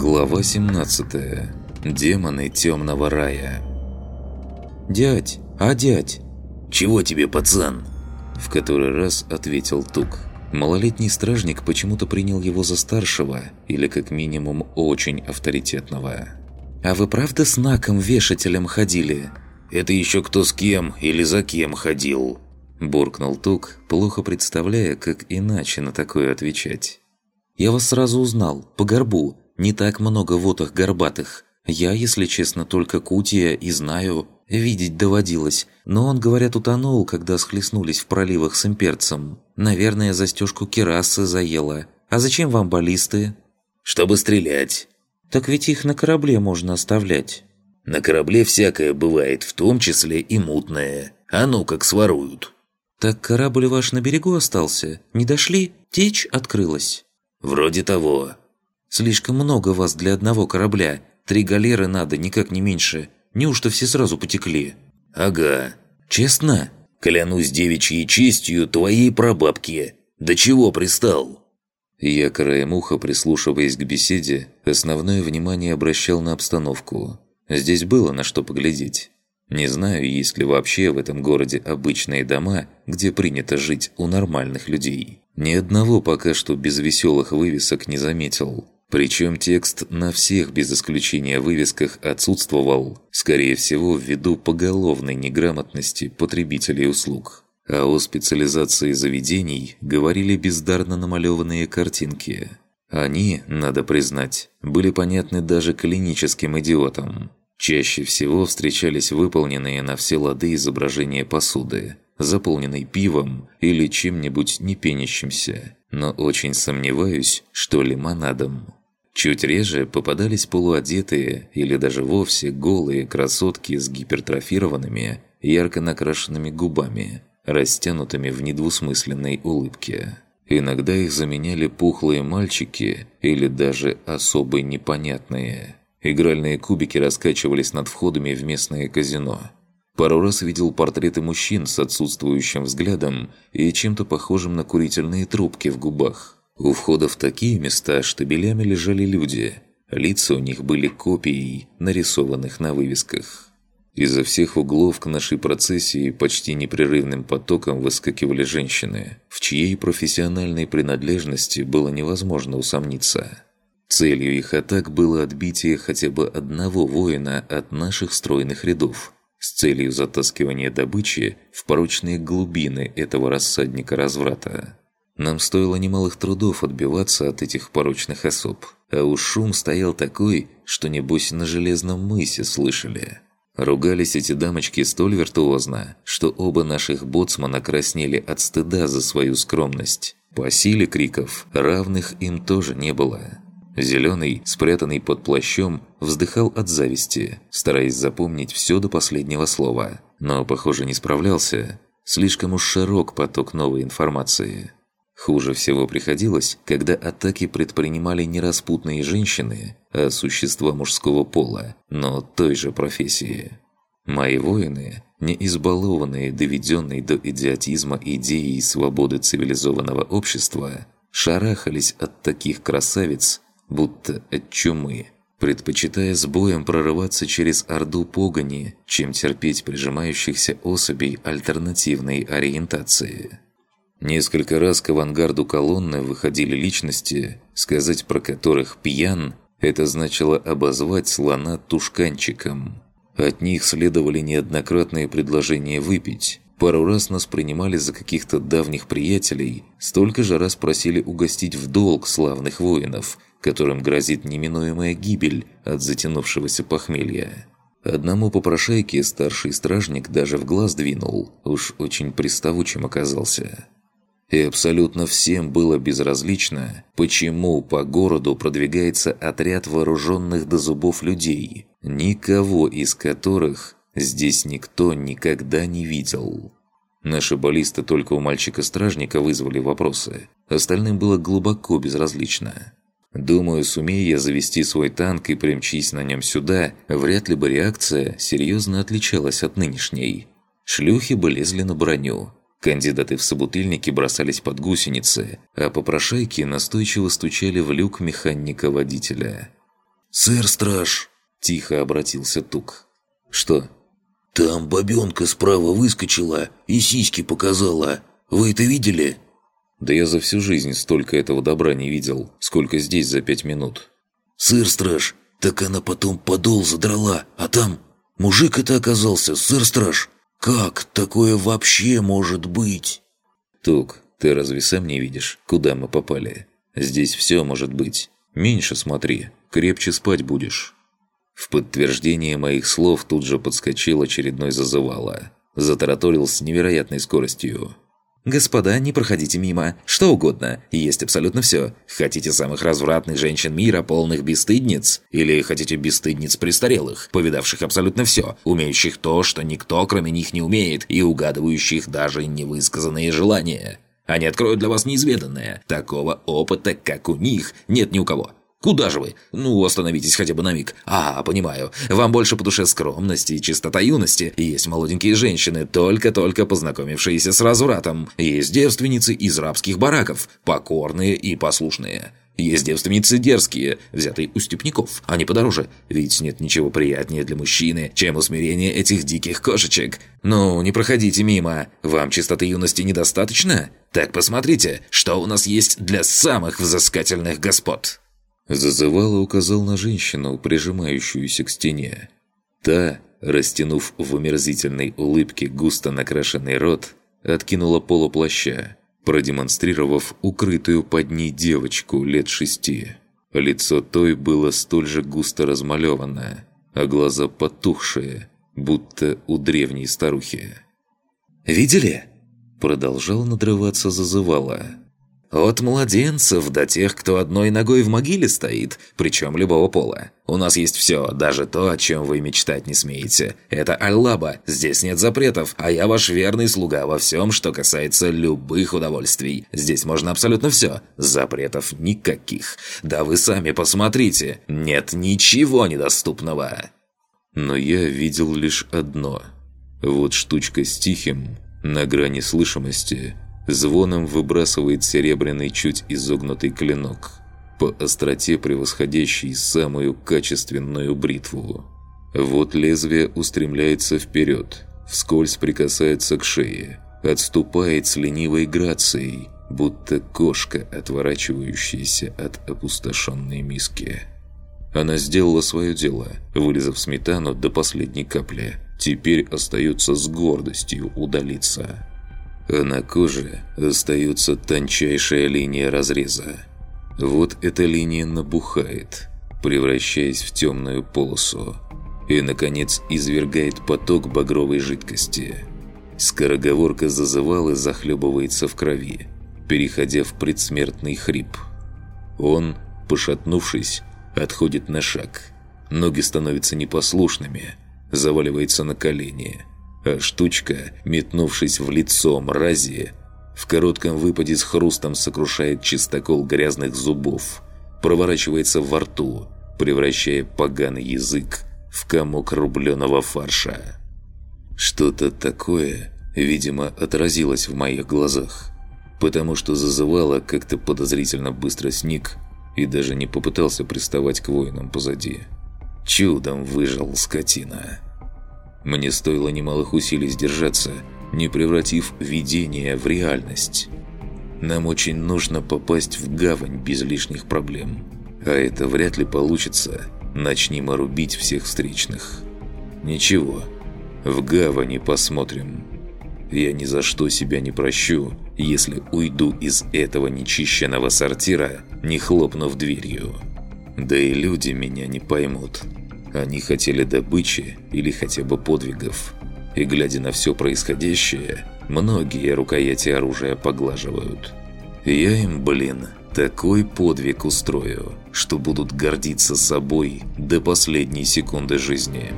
Глава 17. Демоны темного рая. «Дядь, а дядь?» «Чего тебе, пацан?» В который раз ответил Тук. Малолетний стражник почему-то принял его за старшего, или как минимум очень авторитетного. «А вы правда с Наком-вешателем ходили?» «Это еще кто с кем или за кем ходил?» Буркнул Тук, плохо представляя, как иначе на такое отвечать. «Я вас сразу узнал, по горбу. Не так много вотах горбатых. Я, если честно, только Кутия и знаю. Видеть доводилось. Но он, говорят, утонул, когда схлестнулись в проливах с имперцем. Наверное, застежку керасы заела. А зачем вам баллисты? Чтобы стрелять. Так ведь их на корабле можно оставлять. На корабле всякое бывает, в том числе и мутное. А ну как своруют. Так корабль ваш на берегу остался? Не дошли? Течь открылась? Вроде того. Слишком много вас для одного корабля. Три галеры надо, никак не меньше. Неужто все сразу потекли?» «Ага». «Честно?» «Клянусь девичьей честью твоей прабабки. До чего пристал?» Я, краем уха, прислушиваясь к беседе, основное внимание обращал на обстановку. Здесь было на что поглядеть. Не знаю, есть ли вообще в этом городе обычные дома, где принято жить у нормальных людей. Ни одного пока что без веселых вывесок не заметил. Причем текст на всех без исключения вывесках отсутствовал, скорее всего, ввиду поголовной неграмотности потребителей услуг. А о специализации заведений говорили бездарно намалеванные картинки. Они, надо признать, были понятны даже клиническим идиотам. Чаще всего встречались выполненные на все лады изображения посуды, заполненной пивом или чем-нибудь не пенящимся, но очень сомневаюсь, что лимонадом. Чуть реже попадались полуодетые или даже вовсе голые красотки с гипертрофированными, ярко накрашенными губами, растянутыми в недвусмысленной улыбке. Иногда их заменяли пухлые мальчики или даже особо непонятные. Игральные кубики раскачивались над входами в местное казино. Пару раз видел портреты мужчин с отсутствующим взглядом и чем-то похожим на курительные трубки в губах. У входа в такие места штабелями лежали люди. Лица у них были копией, нарисованных на вывесках. Изо всех углов к нашей процессии почти непрерывным потоком выскакивали женщины, в чьей профессиональной принадлежности было невозможно усомниться. Целью их атак было отбитие хотя бы одного воина от наших стройных рядов, с целью затаскивания добычи в порочные глубины этого рассадника разврата. Нам стоило немалых трудов отбиваться от этих порочных особ. А уж шум стоял такой, что небось на железном мысе слышали. Ругались эти дамочки столь виртуозно, что оба наших боцмана краснели от стыда за свою скромность. По силе криков равных им тоже не было. Зеленый, спрятанный под плащом, вздыхал от зависти, стараясь запомнить все до последнего слова. Но, похоже, не справлялся. Слишком уж широк поток новой информации. Хуже всего приходилось, когда атаки предпринимали не распутные женщины, а существа мужского пола, но той же профессии. Мои воины, не избалованные, доведенные до идиотизма идеей свободы цивилизованного общества, шарахались от таких красавиц, будто от чумы, предпочитая с боем прорываться через орду погони, чем терпеть прижимающихся особей альтернативной ориентации. Несколько раз к авангарду колонны выходили личности, сказать про которых «пьян» – это значило обозвать слона тушканчиком. От них следовали неоднократные предложения выпить. Пару раз нас принимали за каких-то давних приятелей, столько же раз просили угостить в долг славных воинов, которым грозит неминуемая гибель от затянувшегося похмелья. Одному попрошайке старший стражник даже в глаз двинул, уж очень приставучим оказался. И абсолютно всем было безразлично, почему по городу продвигается отряд вооруженных до зубов людей, никого из которых здесь никто никогда не видел. Наши баллисты только у мальчика-стражника вызвали вопросы, остальным было глубоко безразлично. Думаю, сумея я завести свой танк и примчись на нем сюда, вряд ли бы реакция серьезно отличалась от нынешней. Шлюхи бы лезли на броню, Кандидаты в собутыльники бросались под гусеницы, а попрошайки настойчиво стучали в люк механика-водителя. «Сэр-страж!» – тихо обратился Тук. «Что?» «Там бабенка справа выскочила и сиськи показала. Вы это видели?» «Да я за всю жизнь столько этого добра не видел, сколько здесь за пять минут». «Сыр-страж, так она потом подол задрала, а там мужик это оказался, сыр-страж. Как такое вообще может быть?» «Тук, ты разве сам не видишь, куда мы попали? Здесь все может быть. Меньше смотри, крепче спать будешь». В подтверждение моих слов тут же подскочил очередной зазывало. Затараторил с невероятной скоростью. «Господа, не проходите мимо. Что угодно. Есть абсолютно все. Хотите самых развратных женщин мира, полных бесстыдниц? Или хотите бесстыдниц престарелых, повидавших абсолютно все, умеющих то, что никто кроме них не умеет, и угадывающих даже невысказанные желания? Они откроют для вас неизведанное. Такого опыта, как у них, нет ни у кого. Куда же вы? Ну, остановитесь хотя бы на миг. А, понимаю. Вам больше по душе скромности и чистота юности. Есть молоденькие женщины, только-только познакомившиеся с развратом. Есть девственницы из рабских бараков, покорные и послушные. Есть девственницы дерзкие, взятые у степняков. Они подороже, ведь нет ничего приятнее для мужчины, чем усмирение этих диких кошечек. Ну, не проходите мимо. Вам чистоты юности недостаточно? Так посмотрите, что у нас есть для самых взыскательных господ. Зазывало указал на женщину, прижимающуюся к стене. Та, растянув в омерзительной улыбке густо накрашенный рот, откинула полуплаща, продемонстрировав укрытую под ней девочку лет шести. Лицо той было столь же густо размалевано, а глаза потухшие, будто у древней старухи. «Видели?» Продолжал надрываться зазывало. От младенцев до тех, кто одной ногой в могиле стоит, причем любого пола. У нас есть все, даже то, о чем вы мечтать не смеете. Это Аллаба, здесь нет запретов, а я ваш верный слуга во всем, что касается любых удовольствий. Здесь можно абсолютно все, запретов никаких. Да вы сами посмотрите, нет ничего недоступного. Но я видел лишь одно. Вот штучка с тихим, на грани слышимости – звоном выбрасывает серебряный чуть изогнутый клинок, по остроте превосходящий самую качественную бритву. Вот лезвие устремляется вперед, вскользь прикасается к шее, отступает с ленивой грацией, будто кошка, отворачивающаяся от опустошенной миски. Она сделала свое дело, вылезав сметану до последней капли. Теперь остается с гордостью удалиться а на коже остается тончайшая линия разреза. Вот эта линия набухает, превращаясь в темную полосу, и, наконец, извергает поток багровой жидкости. Скороговорка зазывал и захлебывается в крови, переходя в предсмертный хрип. Он, пошатнувшись, отходит на шаг. Ноги становятся непослушными, заваливается на колени – а штучка, метнувшись в лицо мрази, в коротком выпаде с хрустом сокрушает чистокол грязных зубов, проворачивается во рту, превращая поганый язык в комок рубленого фарша. Что-то такое, видимо, отразилось в моих глазах, потому что зазывало как-то подозрительно быстро сник и даже не попытался приставать к воинам позади. Чудом выжил скотина. Мне стоило немалых усилий сдержаться, не превратив видение в реальность. Нам очень нужно попасть в гавань без лишних проблем. А это вряд ли получится. Начни мы рубить всех встречных. Ничего, в гавани посмотрим. Я ни за что себя не прощу, если уйду из этого нечищенного сортира, не хлопнув дверью. Да и люди меня не поймут. Они хотели добычи или хотя бы подвигов. И глядя на все происходящее, многие рукояти оружия поглаживают. Я им, блин, такой подвиг устрою, что будут гордиться собой до последней секунды жизни».